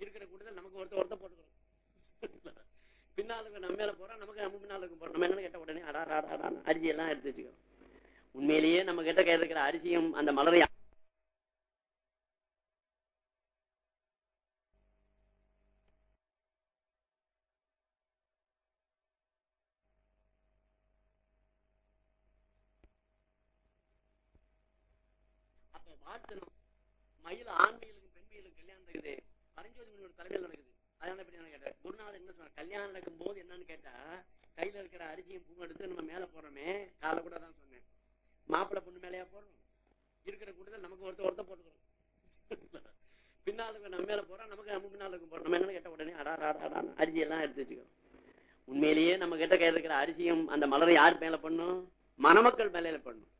இருக்கிற கூட்டத்தில் நமக்கு ஒருத்த ஒருத்த போட்டுக்கிறோம். பின்னாளுக்கு நம்ம மேல போறோம் நமக்கு நம்ம பின்னாலுக்கு போறோம் நம்ம என்னன்னு கேட்ட உடனே அடா அடா அடா அரிசி எல்லாம் எடுத்து வச்சுக்கிறோம். உண்மையிலேயே நம்ம கிட்ட கையில் இருக்கிற அரிசியும் அந்த மலரை மயில் ஆண்மையிலும் பெண்மையிலும் கல்யாணம் இருக்குது பரஞ்சோதி முனிவர் தலைமையில் நடக்குது. அதனால எப்படி கேட்டார் குருநாதர் என்ன சொன்னார்? கல்யாணம் நடக்கும் போது என்னன்னு கேட்டா கையில இருக்கிற அரிசியும் பூங்க எடுத்து நம்ம மேல போறோமே காலை கூட தான் சொன்னேன். மாப்பிள்ளை பொண்ணு மேலேயா போடுறோம்? இருக்கிற கூட்டத்தில் நமக்கு ஒருத்த ஒருத்த போட்டுக்கிறோம் பின்னாளுக்கு நம்ம மேல போறோம் நமக்கு நம்ம பின்னாளுக்கு போறோம் நம்ம என்னன்னு கேட்ட உடனே அடா அடா அரிசி எல்லாம் எடுத்து வச்சுக்கிறோம் உண்மையிலேயே நம்ம கிட்ட கையில் இருக்கிற அரிசியும் அந்த மலரை யார் மேல பண்ணும்? மணமக்கள் மேல பண்ணும்.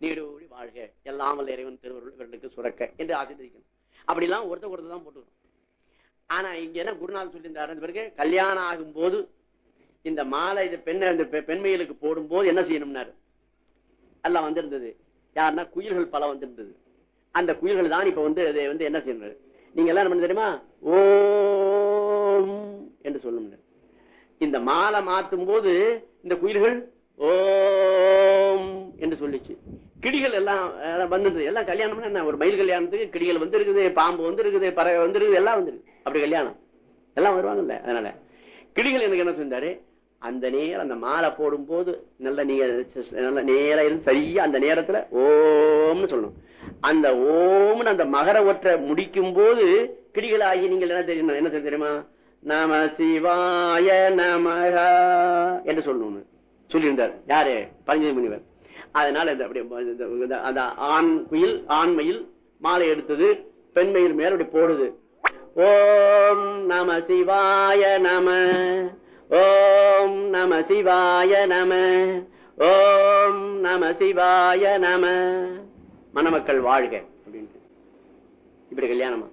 நீடோடி வாழ்க. எல்லாம் வல்ல இறைவன் திருவருள் இவர்களுக்கு சுரக்க என்று ஆசீர்வதிக்கணும். அப்படிலாம் ஒருத்த ஒருத்தர் தான் போட்டுக்கணும். ஆனா இங்க என்ன குருநாதர் சொல்லியிருந்தாரு? அந்த பிறகு கல்யாணம் ஆகும் போது இந்த மாலை இது பெண் இந்த பெ- பெண்மைகளுக்கு போடும் போது என்ன செய்யணும்னாரு? எல்லாம் வந்திருந்தது. யாருன்னா குயில்கள் பல வந்திருந்தது. அந்த குயில்கள் தான் இப்ப வந்து அதை வந்து என்ன செய்யணும் நீங்க எல்லாம் என்ன பண்ண தெரியுமா? ஓம் என்று சொல்லணும் இந்த மாலை மாத்தும் போது இந்த குயில்கள் ஓம் என்று சொல்லிச்சு. கிடிகள் எல்லாம் வந்துருந்தது வந்திருந்தது. எல்லாம் கல்யாணம்னா என்ன? ஒரு மயில் கல்யாணத்துக்கு கிடிகள் வந்து இருக்குது பாம்பு வந்து இருக்குது பறவை வந்து இருக்குது எல்லாம் வந்துருக்கு அப்படி கல்யாணம். எல்லாம் வருவாங்கல்ல அதனால. கிளிகள் எனக்கு என்ன செஞ்சாரு? அந்த நேரம் அந்த மாலை போடும் போது நல்ல நீங்க நல்ல நேரம் இருந்து சரியா அந்த நேரத்துல ஓம்னு சொல்லணும் அந்த ஓம்னு அந்த மகர ஒற்றை முடிக்கும் போது கிளிகளாகி நீங்கள் என்ன தெரியும் என்ன செய்ய தெரியுமா? நம சிவாய நமக என்று சொல்லணும் சொல்லியிருந்தார். யாரு? பரஞ்சோதி முனிவர். அதனால இந்த அப்படி அந்த ஆண் குயில் ஆண்மையில் மாலை எடுத்தது பெண்மையில் மேல அப்படி போடுது. ஓம் நம சிவாய நம. ஓம் நம சிவாய நம. ஓம் நம சிவாய நம. மணமக்கள் வாழ்க அப்படின்ட்டு. இப்படி கல்யாணமா?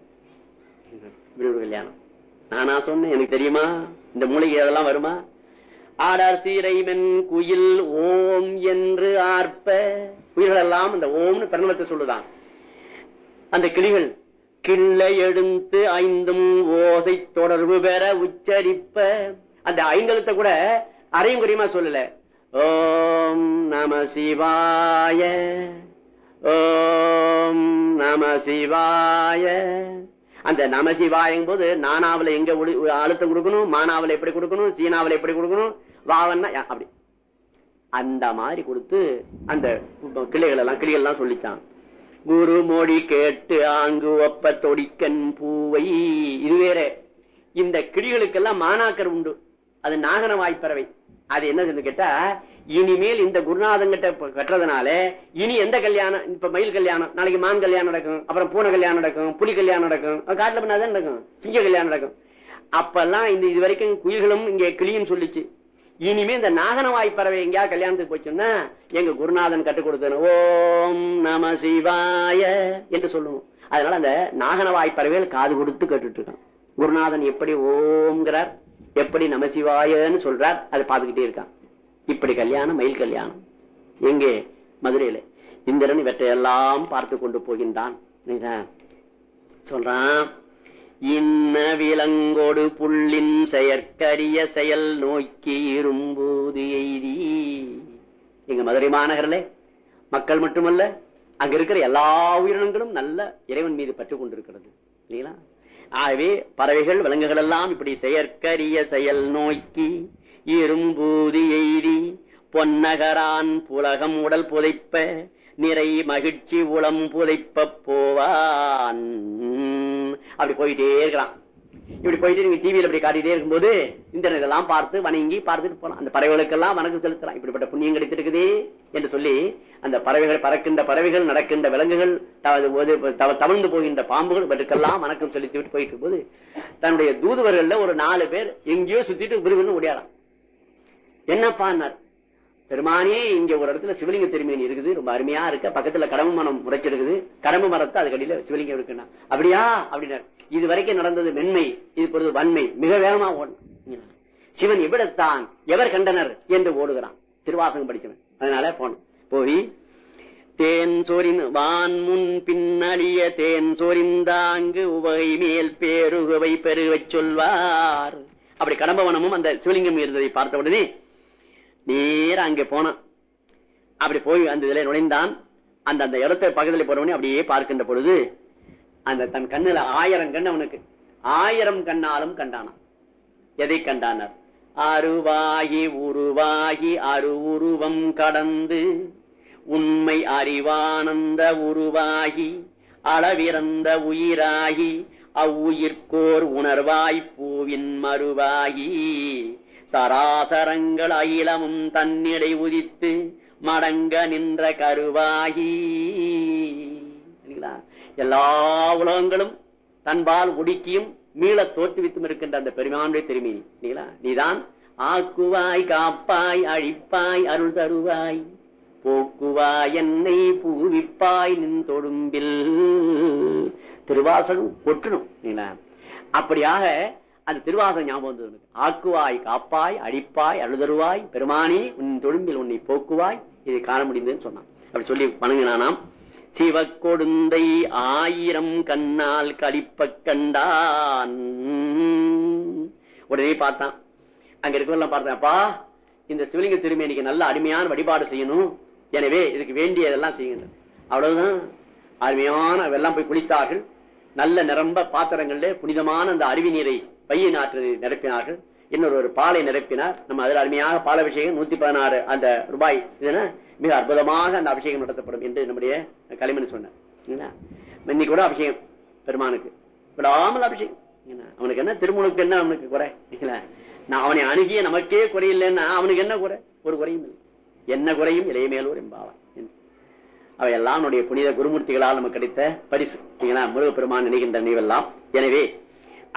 இப்படி ஒரு கல்யாணம். நானா சொன்னேன் எனக்கு தெரியுமா? இந்த மூலிகை அதெல்லாம் வருமா? ஆடார் சீரைவன் குயில் ஓம் என்று ஆர்ப்ப. குயில்கள் எல்லாம் அந்த ஓம்னு பிரணவத்தை சொல்லுதான். அந்த கிளிகள் கிள்ளை எடுத்து ஐந்தும் ஓசை தொடர்பு பெற உச்சரிப்ப. அந்த ஐந்தெழுத்தை கூட அரையும் குறையுமா சொல்லல. ஓம் நம சிவாய. ஓம் நம சிவாய. அந்த நம சிவாயும் போது நானாவில எங்க அழுத்தம் கொடுக்கணும் மானாவில எப்படி கொடுக்கணும் சீனாவில எப்படி கொடுக்கணும் வாவன்னா யா- அப்படி. அந்த மாதிரி கொடுத்து அந்த கிளைகள் எல்லாம் கிளிகள் எல்லாம் சொல்லிச்சான். குரு மொழி கேட்டு ஆங்கு ஒப்ப தொடிக்கன் பூவை. இது வேற. இந்த கிளிகளுக்கெல்லாம் மானாக்கர் உண்டு. அது நாகன வாய்ப்பறவை அது என்னதுன்னு கேட்டா இனிமேல் இந்த குருநாதங்கிட்ட கட்டுறதுனால இனி எந்த கல்யாணம்? இப்ப மயில் கல்யாணம் நாளைக்கு மான் கல்யாணம் நடக்கும் அப்புறம் பூனை கல்யாணம் நடக்கும் புலி கல்யாணம் நடக்கும் காட்டுல பண்ணாதான் நடக்கும்? சிங்க கல்யாணம் நடக்கும். அப்பெல்லாம் இந்த இது வரைக்கும் குயில்களும் இங்க கிளியும் சொல்லிச்சு. இனிமே இந்த நாகனவாய் பறவை எங்கேயா கல்யாணத்துக்கு போச்சுன்னா எங்க குருநாதன் கற்றுக் கொடுத்தன. ஓம் நம சிவாய என்று சொல்லுவோம். அதனால அந்த நாகனவாய் பறவைகள் காது கொடுத்து கேட்டுட்டு இருக்கான். குருநாதன் எப்படி ஓம்ங்கிறார் எப்படி நமசிவாயன்னு சொல்றார் அதை பார்த்துக்கிட்டே இருக்கான். இப்படி கல்யாணம் மயில் கல்யாணம். எங்கே? மதுரையில. இந்திரன் இவற்றையெல்லாம் பார்த்து கொண்டு போகின்றான். சொல்றான் இன்ன விலங்கோடு புள்ளின் செயற்கரிய செயல் நோக்கி இரும்போது எய்தி. எங்க மதுரை மாநகரில் மக்கள் மட்டுமல்ல அங்க இருக்கிற எல்லா உயிரினங்களும் நல்ல இறைவன் மீது பற்று கொண்டிருக்கிறது. இல்லைங்களா? ஆகவே பறவைகள் விலங்குகள் எல்லாம் இப்படி செயற்கரிய செயல் நோக்கி இரும்பூதி எய்தி. பொன்னகரான் புலகம் உடல் புதைப்ப நிறை மகிழ்ச்சி உளம் புதைப்ப போவான். அப்படி போயிட்டே இருக்கிறான் இப்படி போயிட்டு நீங்க டிவியில் அப்படி காட்டிட்டே இருக்கும்போது இந்த இதெல்லாம் பார்த்து வணங்கி பார்த்துட்டு போலாம். அந்த பறவைகளுக்கெல்லாம் வணக்கம் செலுத்தலாம். இப்படிப்பட்ட புண்ணியம் கிடைத்திருக்குதே என்று சொல்லி அந்த பறவைகள் பறக்கின்ற பறவைகள் நடக்கின்ற விலங்குகள் தவ- தவ- தவழ்ந்து போகின்ற பாம்புகள் இவற்றுக்கெல்லாம் வணக்கம் செலுத்தி விட்டு போயிட்டு போது தன்னுடைய தூதுவர்கள்ல ஒரு நாலு பேர் எங்கேயோ சுத்திட்டு விரும்புன்னு ஓடியாராம். என்னப்பான்னார் பெருமானே இங்க ஒரு இடத்துல சிவலிங்க திருமேனி இருக்குது ரொம்ப அருமையா இருக்க. பக்கத்துல கடம்பு மரம் முறைச்சிருக்குது கடம்பு மரத்தை அதுக்கு அடியில சிவலிங்கம் இருக்குன்னா. அப்படியா? அப்படின்னாரு. இது வரைக்கும் நடந்தது மென்மை இது பொழுது வன்மை. மிக வேகமா ஓடணும். சிவன் எவ்விடத்தான் எவர் கண்டனர் என்று ஓடுகிறான். திருவாசகம் படிச்சவன். அதனால போனோம் போய் தேன் சொரின் வான் முன் பின்னழிய தேன் சொரிந்தாங்கு உவகை மேல் பேருகவை பெருகச் சொல்வார். அப்படி கடம்பவனமும் அந்த சிவலிங்கம் இருந்ததை பார்த்த உடனே நேர அங்கே போனான். அப்படி போய் அந்த இதுல நுழைந்தான். அந்த அந்த இடத்த பக்கத்துல போறவனே அப்படியே பார்க்கின்ற பொழுது அந்த தன் கண்ணுல ஆயிரம் கண் அவனுக்கு. ஆயிரம் கண்ணாலும் கண்டானான். எதை கண்டானார்? அருவாகி உருவாகி அரு உருவம் கடந்து உண்மை அறிவானந்த உருவாகி அளவிறந்த உயிராகி அவ்வுயிர்கோர் உணர்வாய் பூவின் மறுவாகி சராசரங்கள் அகிலமும் தன்னிடை உதித்து மடங்க நின்ற கருவாகி. எல்லா உலகங்களும் தன்பால் உடுக்கியும் மீள தோற்றுவித்தும் இருக்கின்ற அந்த பெருமானுடைய திருமி இல்லைங்களா நீதான் ஆக்குவாய் காப்பாய் அழிப்பாய் அருள் தருவாய். போக்குவாய் என்னை பூவிப்பாய் நின் தொடும்பில். திருவாசகம் கொட்டணும் நீங்களா அப்படியாக அந்த திருவாசகம் ஞாபகம் வந்தது எனக்கு. ஆக்குவாய் காப்பாய் அடிப்பாய் அழுதருவாய் பெருமானி உன் தொழும்பில் உன்னை போக்குவாய் இதை காண முடிந்ததுன்னு சொன்னான். அப்படி சொல்லி வணங்கினானாம். சிவக்கொடுந்தை ஆயிரம் கண்ணால் கழிப்ப கண்டான். உடனே பார்த்தான். அங்க இருக்கவெல்லாம் பார்த்தேன் அப்பா இந்த சிவலிங்க திருமேனிக்கு நல்ல அருமையான வழிபாடு செய்யணும். எனவே இதுக்கு வேண்டியதெல்லாம் செய்யுங்க அவ்வளவுதான். அருமையான வெள்ளம் போய் குளித்தார்கள். நல்ல நிரம்ப பாத்திரங்கள்ல புனிதமான அந்த அருவி நீரை பைய நாற்று நிரப்பினார்கள். இன்னொரு ஒரு பாலை நிரப்பினார். நம்ம அதில் அருமையாக பால் அபிஷேகம் நூத்தி பதினாறு அந்த ரூபாய் இதுனா மிக அற்புதமாக அந்த அபிஷேகம் நடத்தப்படும் என்று நம்முடைய களிமண் சொன்னார். இன்னைக்கு கூட அபிஷேகம் பெருமானுக்கு. விடாமல் அபிஷேகம். என்ன? அவனுக்கு என்ன? திருமுழுக்கு என்ன அவனுக்கு குறை? நான் அவனை அணுகிய நமக்கே குறையில்லைன்னா அவனுக்கு என்ன குறை? ஒரு குறையும் இல்லை. என்ன குறையும்? இளைய மேலூர் என்பாவன் அவையெல்லாம் நம்முடைய புனித குருமூர்த்திகளால் நமக்கு கிடைத்த பரிசு. முருகப்பெருமான் நினைகின்ற நினைவெல்லாம். எனவே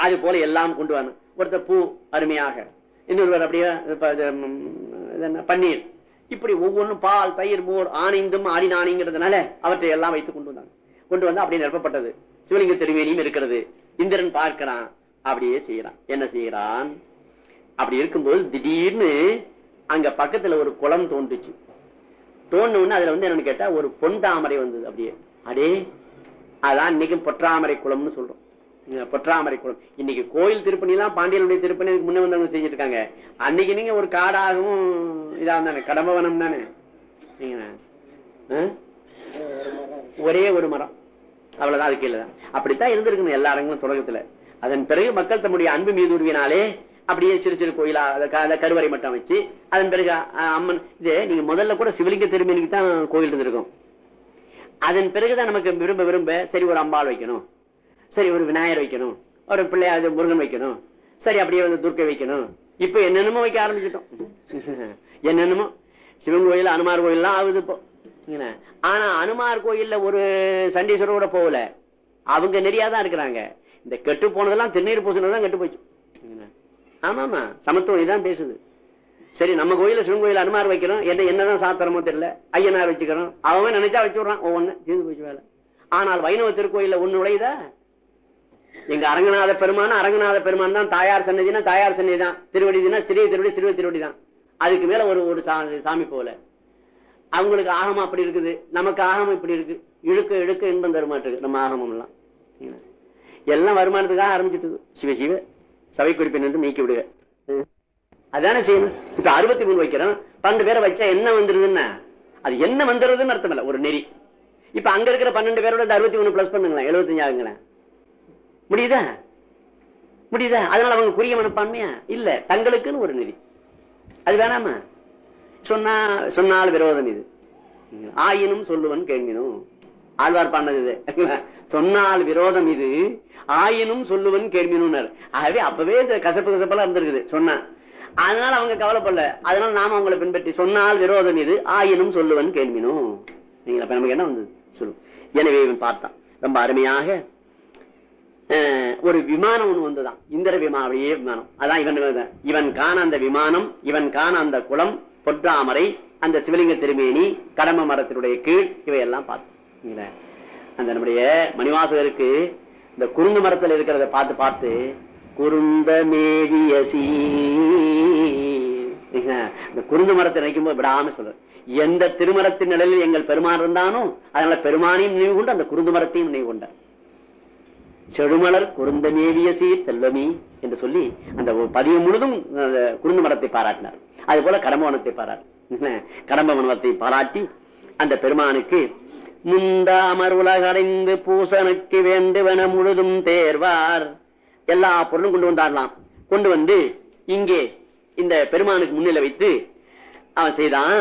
அது போல எல்லாம் கொண்டு வரணும் ஒருத்தர் பூ அருமையாக. இன்னொருவர் அப்படியே பன்னீர். இப்படி ஒவ்வொன்றும் பால் தயிர் மோர் ஆணைந்தும் ஆடினானிங்கிறதுனால அவற்றை எல்லாம் வைத்து கொண்டு வந்தாங்க. கொண்டு வந்து அப்படியே நிரப்பப்பட்டது. சிவலிங்க திருவேணியும் இருக்கிறது. இந்திரன் பார்க்கிறான். அப்படியே செய்யறான் என்ன செய்யறான் அப்படி இருக்கும்போது திடீர்னு அங்க பக்கத்துல ஒரு குளம் தோன்றுச்சு. தோணுன அதுல வந்து என்னன்னு கேட்டா ஒரு பொன் தாமரை வந்தது அப்படியே. அடே அதான் இன்னைக்கு பொற்றாமரை குளம்னு சொல்றோம். பொற்றாமரை குளம். இன்னைக்கு கோயில் திருப்பணி எல்லாம் பாண்டியனுடைய திருப்பணி இதுக்கு முன்ன வந்தவங்க செஞ்சுட்டு இருக்காங்க அன்னைக்கு நீங்க ஒரு காடாகவும் இதா தானே கடம்பவனம் தானே? ஆ? ஒரே ஒரு மரம். அவ்வளவுதான் அது கீழே அப்படித்தான் இருந்திருக்கணும் எல்லா இடங்களும் தொடக்கத்துல அதன் பிறகு மக்கள் தம்முடைய அன்பு மீது உருவினாலே அப்படியே சிறு சிறு கோயிலா அதை அதை கருவறை மட்டும் வச்சு அதன் பிறகு அம்மன் இது நீங்க முதல்ல கூட சிவலிங்க திருமணிக்கு தான் கோயில் இருந்திருக்கும். அதன் பிறகுதான் நமக்கு விரும்ப விரும்ப சரி ஒரு அம்பாள் வைக்கணும். சரி ஒரு விநாயகர் வைக்கணும். ஒரு பிள்ளையாவது முருகன் வைக்கணும். சரி அப்படியே வந்து துர்க்கை வைக்கணும். இப்ப என்னென்னமோ வைக்க ஆரம்பிச்சிட்டோம். என்னென்னமோ? சிவன் கோயில் அனுமார் கோயில்லாம் ஆகுது இப்போ. ஆனா அனுமார் கோயில்ல ஒரு சண்டீஸ்வரர் கூட போகல. அவங்க நெறியாதான் இருக்கிறாங்க. இந்த கெட்டு போனதெல்லாம் திருநீர் பூசினதான் கெட்டு போச்சு. ஆமாமா சமத்துவம் இதான் பேசுது. சரி நம்ம கோயில சிவன் கோயில் அனுமார் வைக்கிறோம். என்ன என்னதான் சாத்திரமோ தெரியல. ஐயனார் வச்சுக்கிறோம். அவன் நினைச்சா வச்சுடுறான் ஒவ்வொன்னு தீர்ந்து போச்சு வேலை. ஆனால் வைணவ திருக்கோயில ஒன்னு உடையதா? எங்க அரங்கநாத பெருமான் அரங்கநாத பெருமான் தான் தாயார் சன்னதினா தாயார் சன்னதி தான் திருவடினா சிறிய திருவடி சிறுவ திருவடி தான் அதுக்கு மேல ஒரு ஒரு சாமி போல. அவங்களுக்கு ஆகமம் அப்படி இருக்குது. நமக்கு ஆகமம் இப்படி இருக்கு. இழுக்க இழுக்க இன்பம் தருமாட்டிருக்கு நம்ம ஆகமம் எல்லாம்? எல்லாம் வருமானத்துக்காக ஆரம்பிச்சிட்டு சிவ சிவ சபை குறிப்பின் என்று நீக்கி விடுக. ம். அதானே செய்யணும்? இப்ப அறுபத்தி மூணு வைக்கிறோம். பன்னெண்டு பேரை வச்சா என்ன வந்துருதுன்னா அது என்ன வந்துருதுன்னு அர்த்தம் இல்ல. ஒரு நெறி. இப்ப அங்க இருக்கிற பன்னெண்டு பேரோட அறுபத்தி மூணு பிளஸ் பண்ணுங்களேன். எழுபத்தஞ்சு ஆகுங்களேன் முடியுதா? முடியுதா? அதனால அவங்க குறிய மனப்பான்மையா? இல்ல தங்களுக்குன்னு ஒரு நெறி அது வேணாமா? சொன்னா சொன்னால் விரோதம் இது. ஆயினும் சொல்லுவன் கேள்வினும். ஆழ்வார் பண்ணது இது. சொன்னால் விரோதம் இது. ஆயினும் சொல்லுவன் கேள்வினும் ஆகவே அப்பவே கசப்பு கசப்பெல்லாம் இருந்திருக்குது சொன்னான் அதனால அவங்க கவலைப்படல. அதனால நாம அவங்களை பின்பற்றி சொன்னால் விரோதம் இது ஆயினும் சொல்லுவன் கேள்வினும். நீங்க அப்ப நமக்கு என்ன வந்தது? சொல்லு எனவே இவன் பார்த்தான். ரொம்ப அருமையாக ஒரு விமானம் ஒண்ணு வந்துதான். இந்திர விமானம் அப்படியே விமானம். அதான் இவன் இவன் காண அந்த விமானம் இவன் காண அந்த குளம் பொற்றாமரை அந்த சிவலிங்க திருமேனி கடம மரத்தினுடைய கீழ் இவையெல்லாம் பார்த்தோம் அந்த நம்முடைய மணிவாசகருக்கு இந்த குருந்த மரத்துல இருக்கிறத பார்த்து பார்த்து குறுந்த மேவிய இந்த குருந்து மரத்தை நினைக்கும் போது விடாம சொல்ற எந்த திருமரத்தின் நிலையில் எங்கள் பெருமான் இருந்தானோ அதனால பெருமானையும் நினைவு கொண்டு அந்த குருந்து மரத்தையும் நினைவு கொண்டார். செழுமலர் குருந்தமேவிய சீர் செல்வமி என்று சொல்லி அந்த பதிவு முழுதும் அந்த குருந்த மரத்தை பாராட்டினார். அது போல கடம்பவனத்தை பாராட்டு கடம்பவனத்தை பாராட்டி அந்த பெருமானுக்கு முந்தாமர் உலகடைந்து பூசனுக்கு வேண்டுவன முழுதும் தேர்வார். எல்லா பொருளும் கொண்டு வந்தாரலாம் கொண்டு வந்து இங்கே இந்த பெருமானுக்கு முன்னிலை வைத்து அவன் செய்தான்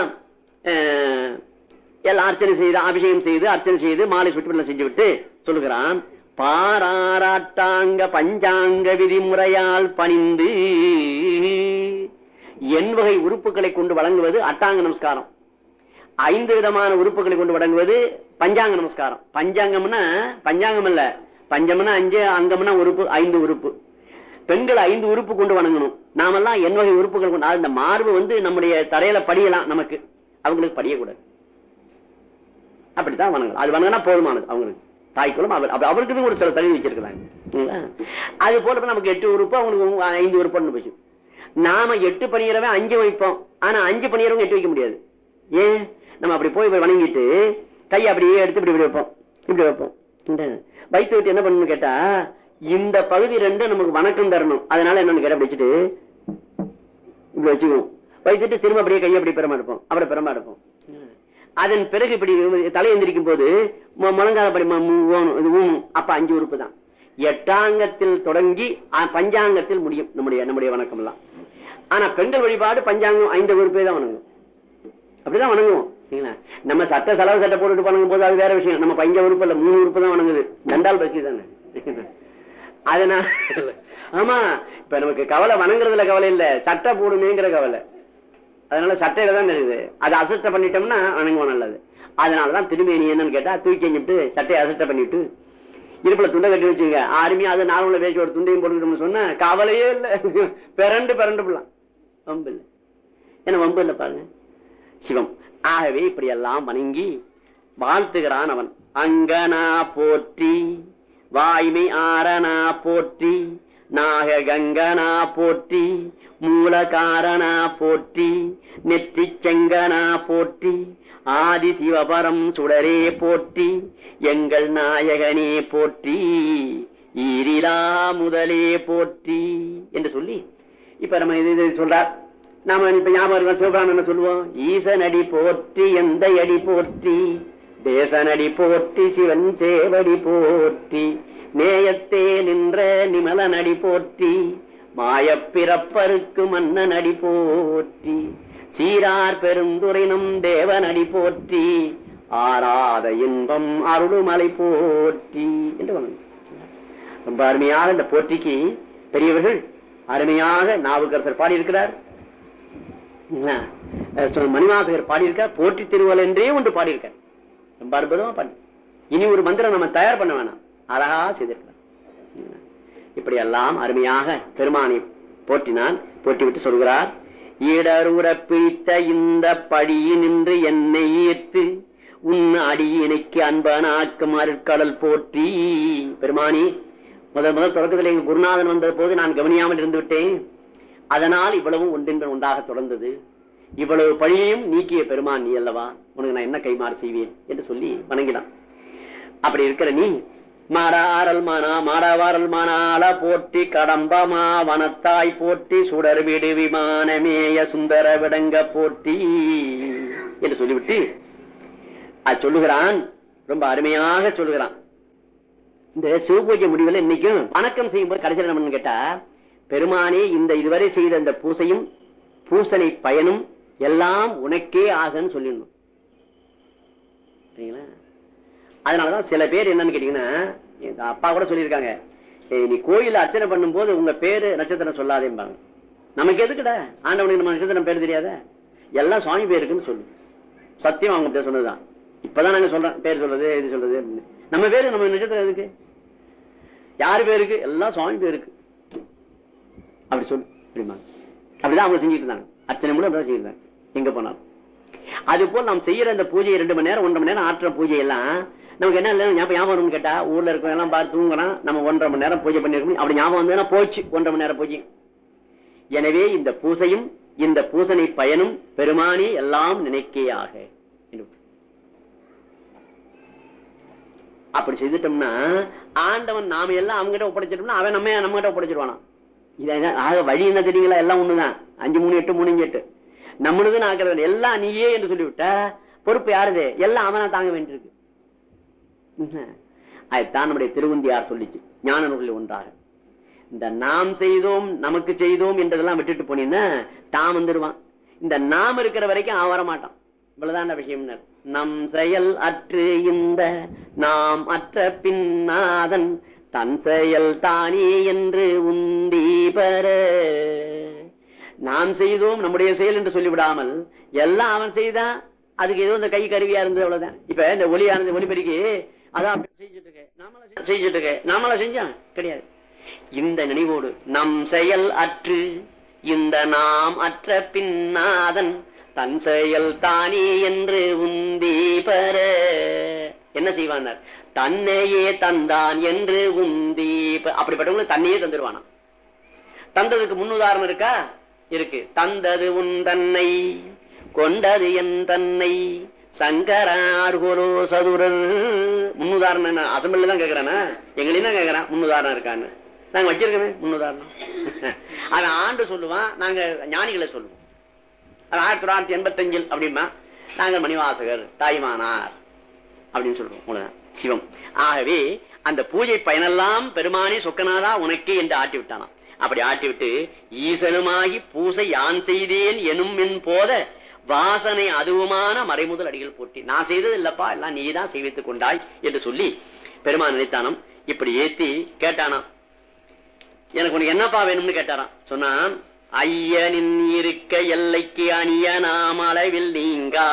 எல்லாம் அர்ச்சனை செய்து அபிஷேகம் செய்து அர்ச்சனை செய்து மாலை சுற்றுப்பெல்லாம் செஞ்சு விட்டு சொல்லுகிறான். பாராட்டாங்க பஞ்சாங்க விதிமுறையால் பணிந்து என் வகை உறுப்புகளை கொண்டு வழங்குவது அட்டாங்க நமஸ்காரம். ஐந்து விதமான உறுப்புகளை கொண்டு வழங்குவது பஞ்சாங்க நமஸ்காரம். பஞ்சாங்கம்னா பஞ்சாங்கம் இல்ல பஞ்சம்னா அஞ்சு அங்கம்னா உறுப்பு ஐந்து உறுப்பு. பெண்கள் ஐந்து உறுப்பு கொண்டு வணங்கணும். நாமெல்லாம் என் வகை உறுப்புகள் கொண்டு இந்த மார்பு வந்து நம்முடைய தரையில படியலாம் நமக்கு. அவங்களுக்கு படியக்கூடாது. அப்படித்தான் வணங்கலாம் அது வணங்கினா போதுமானது அவங்களுக்கு. தாய்க்குளம் அவர் அவருக்கு ஒரு சில தகுதி வச்சிருக்கிறாங்க. அது போல நமக்கு எட்டு உறுப்பு அவங்களுக்கு ஐந்து உறுப்பு போச்சு. நாம எட்டு பணியறவே அஞ்சு வைப்போம். ஆனா அஞ்சு பணியறவங்க எட்டு வைக்க முடியாது. ஏன்? நம்ம அப்படி போய் வணங்கிட்டு கையை அப்படியே எடுத்து இப்படி இப்படி வைப்போம். இப்படி வைப்போம். வைத்து விட்டு என்ன பண்ணணும் கேட்டா இந்த பகுதி ரெண்டு நமக்கு வணக்கம் தரணும். அதனால என்னன்னு கேட்ட வச்சுட்டு இப்படி வச்சுக்குவோம். வைத்துட்டு திரும்ப அப்படியே கையை அப்படி பெறமா எடுப்போம். அப்புறம் பெறமா எடுப்போம். அதன் பிறகு இப்படி தலை எந்திரிக்கும் போது முழங்கால படி ஊனும் அப்ப அஞ்சு உறுப்பு தான் எட்டாங்கத்தில் தொடங்கி பஞ்சாங்கத்தில் முடியும். நம்முடைய நம்முடைய வணக்கம் எல்லாம் ஆனா பெண்கள் வழிபாடு பஞ்சாங்கம் ஐந்து உறுப்பே தான் வணங்கும். அப்படிதான் வணங்குவோம் நம்ம சட்ட செலவு சட்டை போட்டுட்டு வணங்கும் போது அது வேற விஷயம். நம்ம பஞ்ச உறுப்பு இல்ல மூணு உறுப்பு தான் வணங்குது. தண்டால் பசி தானே. அதனால ஆமா இப்ப நமக்கு கவலை வணங்குறதுல கவலை இல்ல சட்டை போடுமேங்கிற கவலை. அதனால சட்டையில தான் இருக்குது அதை அசட்டை பண்ணிட்டோம்னா வணங்குவோம் நல்லது. அதனாலதான் திருமேனி என்னன்னு கேட்டா தூக்கி செஞ்சுட்டு சட்டையை அசட்டை பண்ணிட்டு இருப்பில் துண்டை கட்டி வச்சுங்க அருமையா அது நார்மலா பேசி ஒரு துண்டையும் போட்டுக்கிட்டோம்னு சொன்னா கவலையே இல்லை. பிறண்டு பிறண்டு போடலாம் வம்பு இல்லை. ஏன்னா வம்பு இல்லை பாருங்க. சிவம். ஆகவே இப்படி எல்லாம் வணங்கி வாழ்த்துகிறான் அவன். அங்கனா போற்றி வாய்மை ஆரனா போற்றி நாக கங்கனா போற்றி மூலகாரணா போற்றி நெற்றி செங்கனா போற்றி ஆதி சிவபரம் சுடரே போற்றி எங்கள் நாயகனே போற்றி ஈரிலா முதலே போற்றி என்று சொல்லி இப்ப நம்ம இது சொல்றார். நாம இப்ப ஞாபகம் இருக்க? சிவபிராமன் என்ன சொல்லுவோம்? ஈசன் அடி போற்றி எந்த அடி போற்றி. தேசனடி போற்றி சிவன் சேவடி போற்றி நேயத்தே நின்ற நிமலனடி போற்றி மாயப்பிறப்பருக்கு மன்னனடி போற்றி சீரார் பெருந்துரைனும் தேவனடி போற்றி ஆராத இன்பம் அருளுமலை போற்றி என்று ரொம்ப அருமையாக இந்த போற்றிக்கு பெரியவர்கள் அருமையாக நாவுக்கரசர் பாடியிருக்கிறார். மணிவாசகர் பாடியிருக்கார் போற்றி திருவள் என்றே ஒன்று பாடியிருக்கார் ரொம்ப அற்புதமா பண்ணு. இனி ஒரு மந்திரம் நம்ம தயார் பண்ண வேணாம். அழகா செய்திருக்கலாம். இப்படி எல்லாம் அருமையாக பெருமானை போற்றினான் போட்டி விட்டு சொல்கிறார் இடருற பிரித்த இந்த படியினின்று என்னை ஈர்த்து உன் அடியினைக்கு அன்பான அருட்கடல் போற்றி. பெருமானி முதல் முதல் தொடக்கத்தில் எங்க குருநாதன் வந்த போது நான் கவனியாமல் இருந்து விட்டேன் அதனால் இவ்வளவும் ஒன்றின் ஒன்றாக தொடர்ந்தது. இவ்வளவு பழியையும் நீக்கிய பெருமான் நீ அல்லவா? உனக்கு நான் என்ன கைமாறு செய்வேன்? என்று சொல்லி வணங்கினான். அப்படி இருக்கிற நீ மாடாரல் மானா மாடாவாரல் மானால போட்டி கடம்பமா வனத்தாய் போட்டி சுடர் விடு விமானமேய சுந்தர விடங்க போட்டி என்று சொல்லிவிட்டு அது சொல்லுகிறான் ரொம்ப அருமையாக சொல்லுகிறான். இந்த சிவபூஜை முடிவில் இன்னைக்கும் வணக்கம் செய்யும் போது கடைசியில் என்ன கேட்டா பெருமானே இந்த இதுவரை செய்த இந்த பூசையும் பூசனை பயனும் எல்லாம் உனக்கே ஆகன்னு சொல்லிடணும். அதனாலதான் சில பேர் என்னன்னு கேட்டீங்கன்னா எங்க அப்பா கூட சொல்லியிருக்காங்க நீ கோயில அர்ச்சனை பண்ணும் போது உங்க பேரு நட்சத்திரம் சொல்லாதேம்பாங்க. நமக்கு எதுக்குடா? ஆண்டவனுக்கு நம்ம நட்சத்திரம் பேர் தெரியாத? எல்லாம் சுவாமி பேருக்குன்னு சொல்லு. சத்தியம் அவங்க பேர் சொன்னதுதான். இப்பதான் நாங்க சொல்றோம் பேர் சொல்றது எது சொல்றது நம்ம பேரு நம்ம நட்சத்திரம் எதுக்கு? யாரு பேருக்கு? எல்லாம் சுவாமி பேருக்கு. அப்படி சொல்லு அப்படிமா அப்படிதான் அவங்க செஞ்சுட்டு இருந்தாங்க. அர்ச்சனை மூலம் அப்படிதான் எங்க போனாலும். அது போல் நாம் செய்யற அந்த பூஜை ரெண்டு மணி நேரம் ஒன்றரை மணி நேரம் ஆற்ற பூஜை எல்லாம் நமக்கு என்ன இல்லை ஞாபகம் ஞாபகம் கேட்டா ஊர்ல இருக்கவங்க எல்லாம் பார்த்து தூங்குறான் நம்ம ஒன்றரை மணி நேரம் பூஜை பண்ணிருக்கோம் அப்படி ஞாபகம் வந்ததுன்னா போச்சு ஒன்றரை மணி நேரம் பூஜை. எனவே இந்த பூசையும் இந்த பூசனை பயனும் பெருமானி எல்லாம் நினைக்கையாக. அப்படி செய்துட்டோம்னா ஆண்டவன் நாம எல்லாம் அவங்ககிட்ட ஒப்படைச்சிட்டோம்னா அவன் நம்ம நம்ம கிட்ட ஒப்படைச்சிருவானா ஆக வழி என்ன தெரியுங்களா? எல்லாம் ஒண்ணுதான். அஞ்சு மூணு எட்டு மூணு எட்டு. நம்மளுதுன்னு ஆக்கிறது. எல்லாம் நீயே என்று சொல்லிவிட்ட பொறுப்பு யாருது? எல்லாம் அவனா தாங்க வேண்டியிருக்கு. அதுதான் நம்முடைய திருவந்தியார் சொல்லிச்சு. ஞான நூலில் ஒன்றாக. இந்த நாம் செய்தோம் நமக்கு செய்தோம் என்றதெல்லாம் விட்டுட்டு போனீங்கன்னா தாம் வந்துடுவான் இந்த நாம் இருக்கிற வரைக்கும் அவன் வரமாட்டான். இவ்வளவுதான் விஷயம் நம் செயல் அற்று இந்த நாம் அற்ற பின்னாதன் தன் செயல் தானே என்று உந்தி பெற. நாம் செய்தோம் நம்முடைய செயல் என்று சொல்லிவிடாமல் எல்லாம் அவன் செய்தான் அதுக்கு ஏதோ இந்த கை கருவியா இருந்தது அவ்வளவுதான். இப்ப இந்த ஒலியானது ஒலிபெருக்கி அதான் செஞ்சுட்டு இருக்கேன். நாமளா செஞ்சுட்டு இருக்க நாமளா செஞ்சான் கிடையாது. இந்த நினைவோடு நம் செயல் அற்று இந்த நாம் அற்ற பின்னாதன் தன் செயல் தானே என்று உந்தி பெற. என்ன செய்வானார்? தன்னையே தந்தான் என்று உந்தி அப்படிப்பட்டவங்களுக்கு தன்னையே தந்துருவானா? தந்ததுக்கு முன்னுதாரணம் இருக்கா? இருக்கு. தந்தது உன் தன்னை கொண்டது என் தன்னை. சங்கரார் குரு சதுரர். முன்னுதாரணம் அசம்பிள் தான் கேக்குறானா? எங்களையும் தான் கேக்குறான் முன்னுதாரணம் இருக்கான்னு. நாங்க வச்சிருக்கோமே முன்னுதாரணம். அவன் ஆண்டு சொல்லுவான் நாங்க ஞானிகளை சொல்லுவோம். ஆயிரத்தி தொள்ளாயிரத்தி எண்பத்தி அஞ்சில் அப்படின்னா நாங்கள் மணிவாசகர் தாய்மானார். அப்படின்னு சொல்லுவோம் சிவம். ஆகவே அந்த பூஜை பயனெல்லாம் பெருமானி சொக்கனாதா உனக்கே என்று ஆட்டி விட்டானாம். அப்படி ஆட்டிவிட்டு ஈசனுமாகி பூசை யான் செய்தேன் எனும் என் போத வாசனை அதுவுமான மறைமுதல் அடிகள் போட்டி நான் செய்தது இல்லப்பா எல்லாம் நீதான் செய்வித்துக் கொண்டாய் என்று சொல்லி பெருமான் நினைத்தானம். இப்படி ஏத்தி கேட்டானாம். எனக்கு உனக்கு என்னப்பா வேணும்னு கேட்டாராம். சொன்னான் ஐயனின் இருக்க எல்லைக்கு அணிய நாம் அளவில் நீங்கா.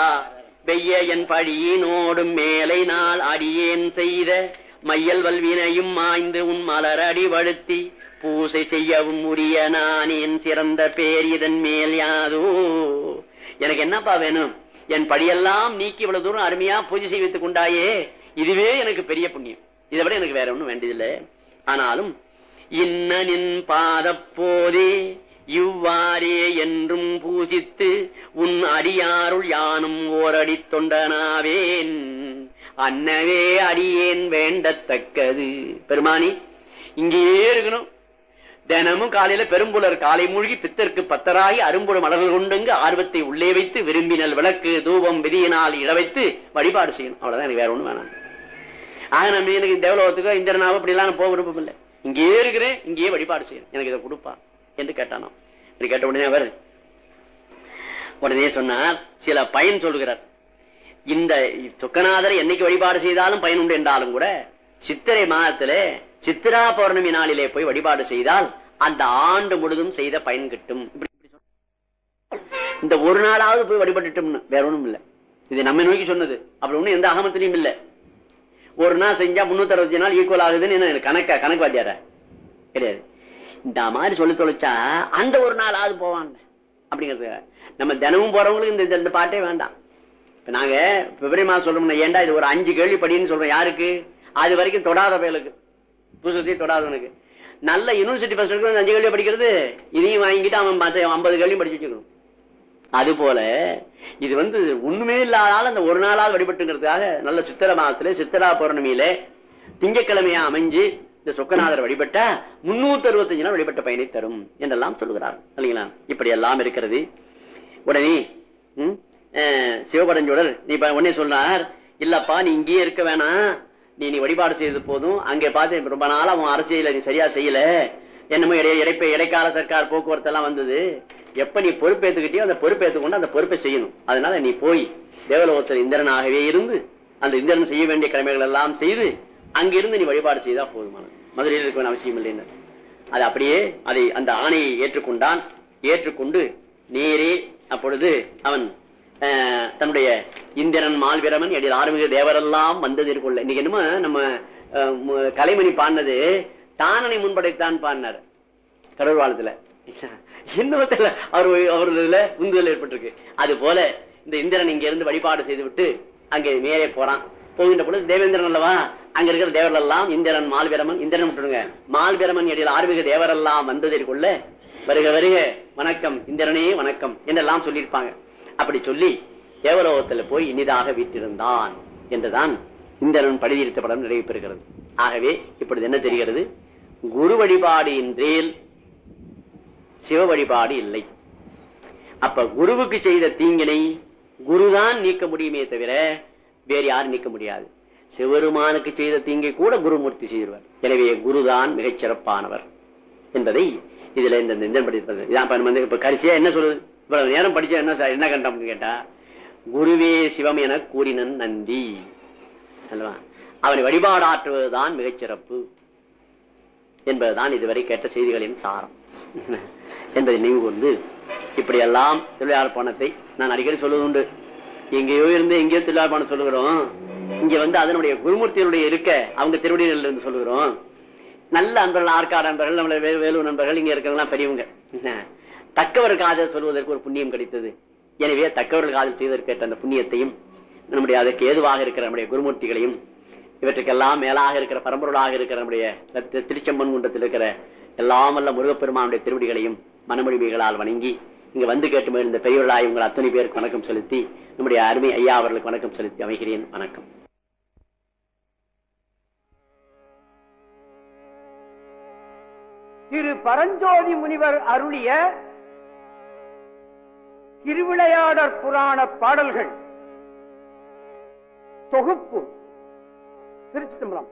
வெய்ய என் பழியினோடும் மேலை நாள் அடியேன் செய்த மையல் வல்வினையும் மாய்ந்து உன் மலரடி வழுத்தி பூசை செய்யவும் உரிய நான் என் சிறந்த பேர் இதன் மேல் யாதோ. எனக்கு என்னப்பா வேணும்? என் படியெல்லாம் நீக்கி இவ்வளவு தூரம் அருமையா பூஜை செய்வித்துக் கொண்டாயே. இதுவே எனக்கு பெரிய புண்ணியம். இதை விட எனக்கு வேற ஒண்ணும் வேண்டியதில்லை. ஆனாலும் இன்னனின் பாதப்போதே இவ்வாறே என்றும் பூசித்து உன் அடியாருள் யானும் ஓரடி தொண்டனாவேன். அன்னவே அடியேன் வேண்டத்தக்கது. பெருமானி இங்கேயே இருக்கணும். தினமும் காலையில பெரும்புலர் காலை மூழ்கி பித்தற்கு பத்தராகி அரும்புல மலர்கள் கொண்டுங்கு ஆர்வத்தை உள்ளே வைத்து விரும்பினல் விளக்கு தூபம் விதியினால் இட வைத்து வழிபாடு செய்யணும். அவ்வளவுதான் எனக்கு வேற ஒண்ணும் வேணாம். ஆக நம்ம எனக்கு தேவலோகத்துக்கோ இந்திரனாவோ இப்படி எல்லாம் போக விருப்பம் இல்லை இங்கேயே இருக்கிறேன் இங்கேயே வழிபாடு செய்யணும். எனக்கு இதை கொடுப்பா. என்று கேட்டானோ கேட்ட உடனே அவர் உடனே சொன்னார் சில பயன் சொல்கிறார் இந்த துக்கநாதரை என்னைக்கு வழிபாடு செய்தாலும் பயன் உண்டு என்றாலும் கூட சித்திரை மாதத்திலே சித்திரா பௌர்ணமி நாளிலே போய் வழிபாடு செய்தால் அந்த ஆண்டு முழுதும் செய்த பயன் கிட்டும். இந்த ஒரு நாளாவது போய் வழிபட்டுட்டோம்னு வேற ஒண்ணும் இல்ல. இது நம்ம நோக்கி சொன்னது. அப்படி ஒண்ணும் எந்த அகமத்திலையும் இல்ல. ஒரு நாள் செஞ்சா முன்னூத்தி அறுபத்தி நாள் ஈக்குவல் ஆகுதுன்னு என்ன கணக்கா கணக்கு வாத்தியாரா? கிடையாது. இந்த மாதிரி சொல்லி தொலைச்சா அந்த ஒரு நாள் ஆகுது போவான் அப்படிங்கிறது. நம்ம தினமும் போறவங்களுக்கு இந்த இந்த பாட்டே வேண்டாம். இப்ப நாங்க பிப்ரவரி மாதம் சொல்றோம்னா ஏன்டா இது ஒரு அஞ்சு கேள்வி படின்னு சொல்றோம். யாருக்கு? அது வரைக்கும் தொடாத பயலுக்கு புதுசத்தையும் தொடாதவனுக்கு. நல்ல யூனிவர்சிட்டி பசங்களுக்கு அஞ்சு கேள்வி படிக்கிறது இதையும் வாங்கிட்டு அவன் ஐம்பது கேள்வியும் படிச்சு வச்சுக்கணும். அது போல இது வந்து ஒண்ணுமே இல்லாதால அந்த ஒரு நாளால் வழிபட்டுங்கிறதுக்காக நல்ல சித்திர மாதத்துல சித்திரா பௌர்ணமியில திங்கக்கிழமையா அமைஞ்சு இந்த சொக்கநாதர் வழிபட்ட முன்னூத்தி அறுபத்தஞ்சு நாள் வழிபட்ட பயனை தரும் என்றெல்லாம் சொல்லுகிறார். இல்லைங்களா? இப்படி எல்லாம் இருக்கிறது. உடனே சிவபடஞ்சோடர் நீ உடனே சொன்னார் இல்லப்பா நீ இங்கேயே இருக்க வேணாம். நீ நீ வழிபாடு செய்தது போதும். அங்கே பார்த்து ரொம்ப நாள் அவன் அரசியல நீ சரியா செய்யல. என்னமோ இடைப்ப இடைக்கால சர்க்கார் போக்குவரத்து எல்லாம் வந்தது. எப்ப நீ பொறுப்பேற்றுக்கிட்டியோ அந்த பொறுப்பேற்றுக்கொண்டு அந்த பொறுப்பை செய்யணும். அதனால நீ போய் தேவலோகத்தில் இந்திரனாகவே இருந்து அந்த இந்திரன் செய்ய வேண்டிய கடமைகள் எல்லாம் செய்து அங்கிருந்து நீ வழிபாடு செய்தா போதுமானது. மதுரையில் இருக்க அவசியம் இல்லைன்னு அது அப்படியே அதை அந்த ஆணையை ஏற்றுக்கொண்டான். ஏற்றுக்கொண்டு நேரே அப்பொழுது அவன் தன்னுடைய இந்திரன் மால்வீரமன் எடில் ஆறுமிக தேவரெல்லாம் வந்தது இருக்குள்ள இன்னைக்கு என்னமோ நம்ம கலைமணி பாடினது தானனை முன்படைத்தான் பாடினார். கடவுள் வாழ்த்துல. இன்னொருத்தல அவர் அவர்கள உந்துதல் ஏற்பட்டிருக்கு. அது போல இந்த இந்திரன் இங்க இருந்து வழிபாடு செய்து விட்டு அங்கே மேலே போறான். போகின்ற பொழுது தேவேந்திரன் அல்லவா? அங்க இருக்கிற தேவர்கள் எல்லாம் இந்திரன் மால்வீரமன் இந்திரன் விட்டுருங்க மால்வீரமன் இடையில் ஆர்மிக தேவரெல்லாம் வந்ததற்குள்ள வருக வருக வணக்கம் இந்திரனே வணக்கம் என்றெல்லாம் சொல்லியிருப்பாங்க. அப்படி சொல்லி தேவலோகத்துல போய் இனிதாக வீட்டிருந்தான் என்றுதான் இந்திரன் படுதியிருத்த படம் நிறைவு பெறுகிறது. ஆகவே இப்பொழுது என்ன தெரிகிறது? குரு வழிபாடு இன்றேல் சிவ வழிபாடு இல்லை. அப்ப குருவுக்கு செய்த தீங்கினை குருதான் நீக்க முடியுமே தவிர வேறு யாரும் நிற்க முடியாது. சிவருமானுக்கு செய்த தீங்கை கூட குருமூர்த்தி செய்திருவார். எனவே குருதான் மிகச் சிறப்பானவர் என்பதை இதுல இந்த இந்த படிப்பது இப்ப நம்ம வந்து கரிசியா என்ன சொல்லுது? இவ்வளவு நேரம் படிச்சா என்ன சார்? என்ன கண்டோம்னு கேட்டா குருவே சிவம் என கூறினன் நந்தி. அல்லவா? அவனை வழிபாடாற்றுவதுதான் மிகச்சிறப்பு என்பதுதான் இதுவரை கேட்ட செய்திகளின் சாரம். என்பதை நினைவு கொண்டு இப்படியெல்லாம் திருவிழா பணத்தை நான் அடிக்கடி சொல்வது உண்டு. எங்கேயோ இருந்து எங்கேயோ தொழிலாளர் சொல்லுகிறோம். இங்க வந்து அதனுடைய குருமூர்த்தியினுடைய இருக்க அவங்க திருவடிகள் இருந்து சொல்லுகிறோம். நல்ல அன்பர்கள் ஆற்காடு நண்பர்கள் நம்மளுடைய வேலூர் நண்பர்கள் இங்க இருக்கிறவங்களாம் பெரியவங்க. என்ன? தக்கவர் காதல் சொல்வதற்கு ஒரு புண்ணியம் கிடைத்தது. எனவே தக்கவர்கள் காதல் செய்வதற்கு அந்த புண்ணியத்தையும் நம்முடைய அதற்கு ஏதுவாக இருக்கிற நம்முடைய குருமூர்த்திகளையும் இவற்றுக்கெல்லாம் மேலாக இருக்கிற பரம்பொருளாக இருக்கிற நம்முடைய திருச்செம்பன் குன்றத்தில் இருக்கிற எல்லாம் வல்ல முருகப்பெருமானுடைய திருவடிகளையும் மனமொழிமைகளால் வணங்கி இங்க வந்து கேட்டு இந்த பெரியவர்களாய் உங்கள் அத்தனை பேருக்கு வணக்கம் செலுத்தி நம்முடைய அருமை ஐயா அவர்களுக்கு வணக்கம் செலுத்தி அமைகிறேன். வணக்கம். திரு பரஞ்சோதி முனிவர் அருளிய திருவிளையாடற் புராண பாடல்கள் தொகுப்பு திருச்சி தம்பரம்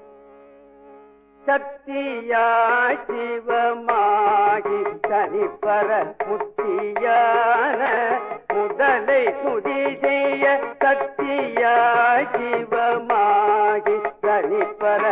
சக்தியாய் சிவமாகி தனிப்பர முத்தியான முதலை துதி செய்ய சக்தியாய் சிவமாகி தனிப்பர